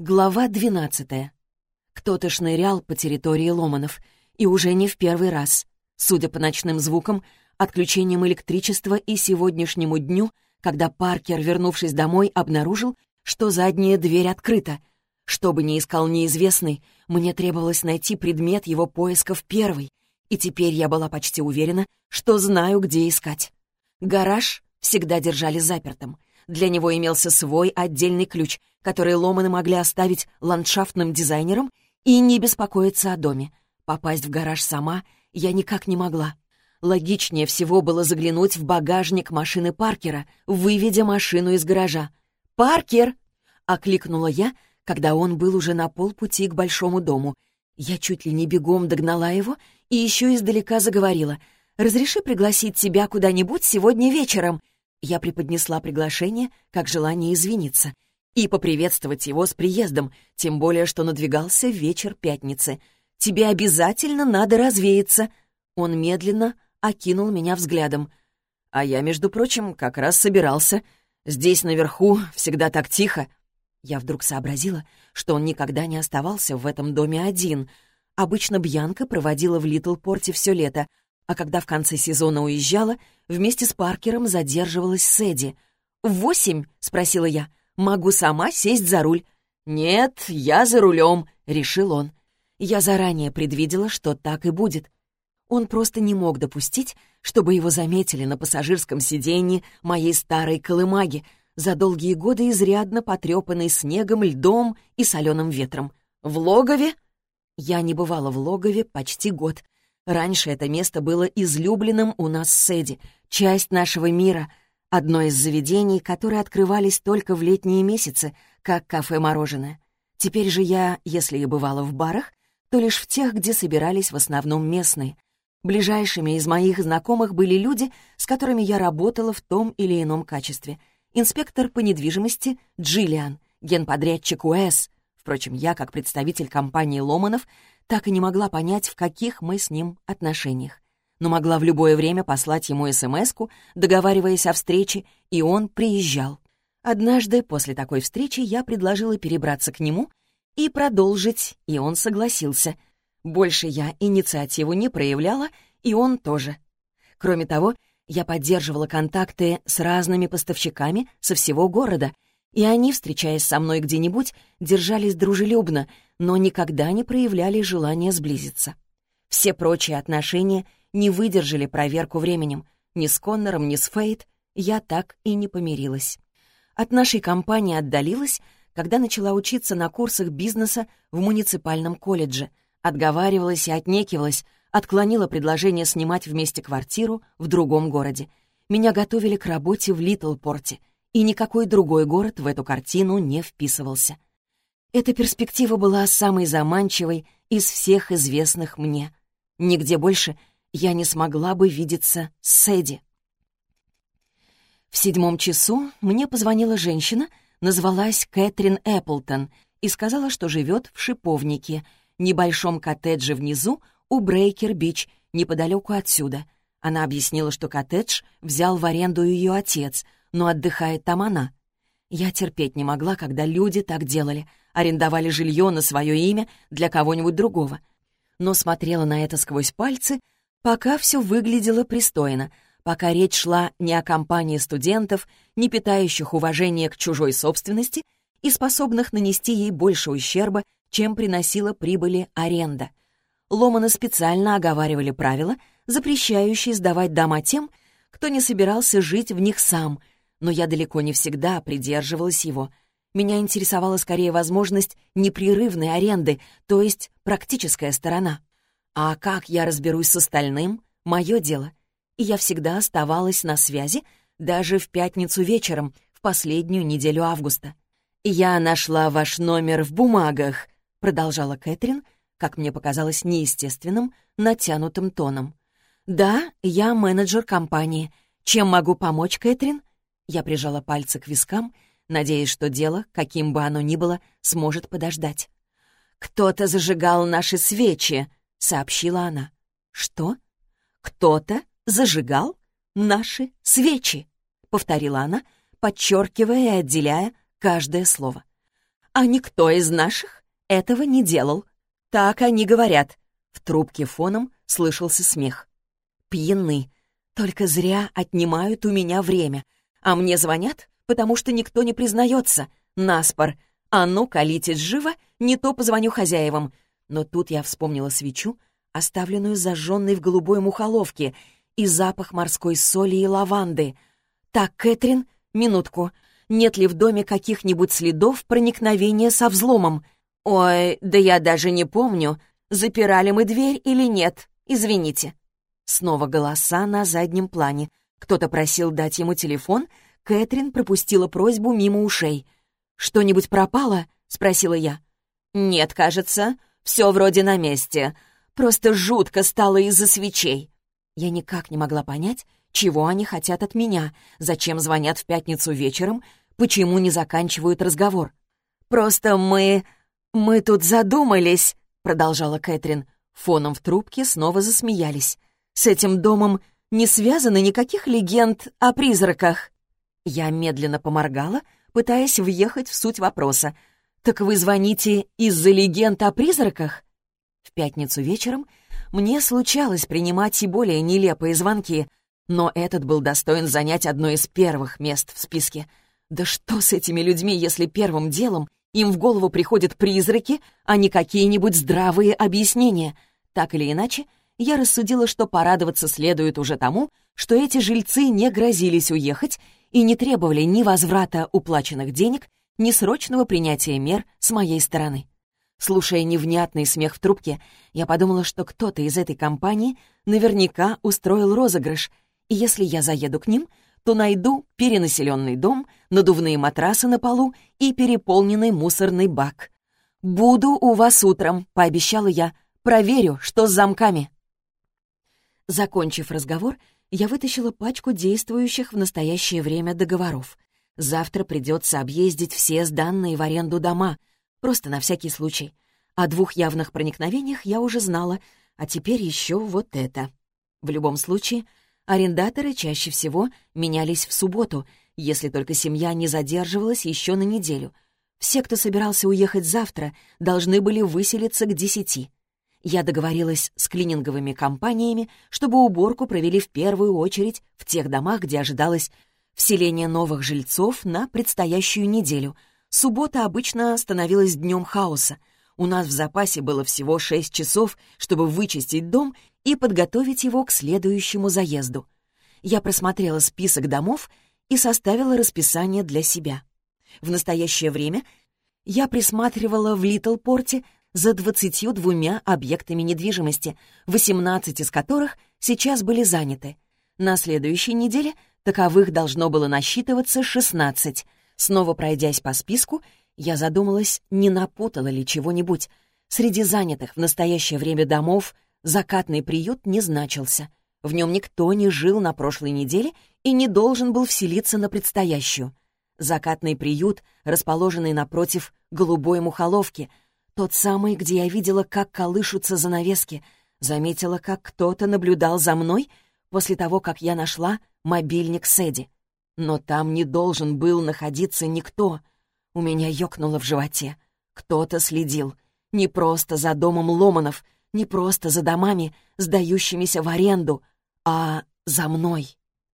Глава двенадцатая. Кто-то шнырял по территории Ломанов, и уже не в первый раз. Судя по ночным звукам, отключением электричества и сегодняшнему дню, когда Паркер, вернувшись домой, обнаружил, что задняя дверь открыта. Что бы ни искал неизвестный, мне требовалось найти предмет его поисков первый, и теперь я была почти уверена, что знаю, где искать. Гараж всегда держали запертым. Для него имелся свой отдельный ключ, который Ломаны могли оставить ландшафтным дизайнерам и не беспокоиться о доме. Попасть в гараж сама я никак не могла. Логичнее всего было заглянуть в багажник машины Паркера, выведя машину из гаража. «Паркер!» — окликнула я, когда он был уже на полпути к большому дому. Я чуть ли не бегом догнала его и еще издалека заговорила. «Разреши пригласить тебя куда-нибудь сегодня вечером?» Я преподнесла приглашение, как желание извиниться, и поприветствовать его с приездом, тем более, что надвигался вечер пятницы. «Тебе обязательно надо развеяться!» Он медленно окинул меня взглядом. «А я, между прочим, как раз собирался. Здесь, наверху, всегда так тихо. Я вдруг сообразила, что он никогда не оставался в этом доме один. Обычно Бьянка проводила в Литлпорте все лето, а когда в конце сезона уезжала, вместе с Паркером задерживалась с Эдди. «В восемь?» — спросила я. «Могу сама сесть за руль». «Нет, я за рулем», — решил он. Я заранее предвидела, что так и будет. Он просто не мог допустить, чтобы его заметили на пассажирском сиденье моей старой колымаги — за долгие годы изрядно потрепанный снегом, льдом и соленым ветром. В логове? Я не бывала в логове почти год. Раньше это место было излюбленным у нас с Эдди, часть нашего мира, одно из заведений, которые открывались только в летние месяцы, как кафе-мороженое. Теперь же я, если и бывала в барах, то лишь в тех, где собирались в основном местные. Ближайшими из моих знакомых были люди, с которыми я работала в том или ином качестве — инспектор по недвижимости Джиллиан, генподрядчик УЭС. Впрочем, я, как представитель компании Ломанов, так и не могла понять, в каких мы с ним отношениях. Но могла в любое время послать ему смс договариваясь о встрече, и он приезжал. Однажды после такой встречи я предложила перебраться к нему и продолжить, и он согласился. Больше я инициативу не проявляла, и он тоже. Кроме того, я поддерживала контакты с разными поставщиками со всего города, и они, встречаясь со мной где-нибудь, держались дружелюбно, но никогда не проявляли желания сблизиться. Все прочие отношения не выдержали проверку временем. Ни с Коннором, ни с Фейт я так и не помирилась. От нашей компании отдалилась, когда начала учиться на курсах бизнеса в муниципальном колледже, отговаривалась и отнекивалась, отклонила предложение снимать вместе квартиру в другом городе. Меня готовили к работе в Литлпорте, и никакой другой город в эту картину не вписывался. Эта перспектива была самой заманчивой из всех известных мне. Нигде больше я не смогла бы видеться с Эдди. В седьмом часу мне позвонила женщина, назвалась Кэтрин Эпплтон, и сказала, что живет в Шиповнике, небольшом коттедже внизу у Бейкер-Бич, неподалеку отсюда. Она объяснила, что коттедж взял в аренду ее отец, но отдыхает там она. Я терпеть не могла, когда люди так делали, арендовали жилье на свое имя для кого-нибудь другого. Но смотрела на это сквозь пальцы, пока все выглядело пристойно, пока речь шла не о компании студентов, не питающих уважения к чужой собственности и способных нанести ей больше ущерба, чем приносила прибыли аренда. Ломаны специально оговаривали правила, запрещающие сдавать дома тем, кто не собирался жить в них сам, но я далеко не всегда придерживалась его. Меня интересовала скорее возможность непрерывной аренды, то есть практическая сторона. А как я разберусь с остальным — мое дело. И я всегда оставалась на связи, даже в пятницу вечером, в последнюю неделю августа. «Я нашла ваш номер в бумагах», — продолжала Кэтрин, — как мне показалось неестественным, натянутым тоном. «Да, я менеджер компании. Чем могу помочь, Кэтрин?» Я прижала пальцы к вискам, надеясь, что дело, каким бы оно ни было, сможет подождать. «Кто-то зажигал наши свечи», — сообщила она. «Что? Кто-то зажигал? наши свечи», — повторила она, подчеркивая и отделяя каждое слово. «А никто из наших этого не делал. Так они говорят». В трубке фоном слышался смех. «Пьяны. Только зря отнимают у меня время. А мне звонят, потому что никто не признается. Наспор. А ну, калитесь живо, не то позвоню хозяевам». Но тут я вспомнила свечу, оставленную зажженной в голубой мухоловке, и запах морской соли и лаванды. «Так, Кэтрин, минутку. Нет ли в доме каких-нибудь следов проникновения со взломом?» «Ой, да я даже не помню, запирали мы дверь или нет. Извините». Снова голоса на заднем плане. Кто-то просил дать ему телефон, Кэтрин пропустила просьбу мимо ушей. «Что-нибудь пропало?» — спросила я. «Нет, кажется, все вроде на месте. Просто жутко стало из-за свечей. Я никак не могла понять, чего они хотят от меня, зачем звонят в пятницу вечером, почему не заканчивают разговор. «Просто мы... мы тут задумались», — продолжала Кэтрин. Фоном в трубке снова засмеялись. «С этим домом не связано никаких легенд о призраках». Я медленно поморгала, пытаясь въехать в суть вопроса. «Так вы звоните из-за легенд о призраках?» В пятницу вечером мне случалось принимать и более нелепые звонки, но этот был достоин занять одно из первых мест в списке. Да что с этими людьми, если первым делом им в голову приходят призраки, а не какие-нибудь здравые объяснения? Так или иначе, я рассудила, что порадоваться следует уже тому, что эти жильцы не грозились уехать и не требовали ни возврата уплаченных денег, ни срочного принятия мер с моей стороны. Слушая невнятный смех в трубке, я подумала, что кто-то из этой компании наверняка устроил розыгрыш, и если я заеду к ним, то найду перенаселенный дом, надувные матрасы на полу и переполненный мусорный бак. «Буду у вас утром», — пообещала я. «Проверю, что с замками». Закончив разговор, я вытащила пачку действующих в настоящее время договоров. Завтра придется объездить все сданные в аренду дома, Просто на всякий случай. О двух явных проникновениях я уже знала, а теперь еще вот это. В любом случае, арендаторы чаще всего менялись в субботу, если только семья не задерживалась еще на неделю. Все, кто собирался уехать завтра, должны были выселиться к десяти. Я договорилась с клининговыми компаниями, чтобы уборку провели в первую очередь в тех домах, где ожидалось вселение новых жильцов на предстоящую неделю — Суббота обычно становилась днем хаоса. У нас в запасе было всего шесть часов, чтобы вычистить дом и подготовить его к следующему заезду. Я просмотрела список домов и составила расписание для себя. В настоящее время я присматривала в Литлпорте за 22 объектами недвижимости, 18 из которых сейчас были заняты. На следующей неделе таковых должно было насчитываться 16 — Снова пройдясь по списку, я задумалась, не напутала ли чего-нибудь. Среди занятых в настоящее время домов закатный приют не значился. В нем никто не жил на прошлой неделе и не должен был вселиться на предстоящую. Закатный приют, расположенный напротив голубой мухоловки, тот самый, где я видела, как колышутся занавески, заметила, как кто-то наблюдал за мной после того, как я нашла мобильник Сэдди. Но там не должен был находиться никто. У меня ёкнуло в животе. Кто-то следил. Не просто за домом Ломанов, не просто за домами, сдающимися в аренду, а за мной.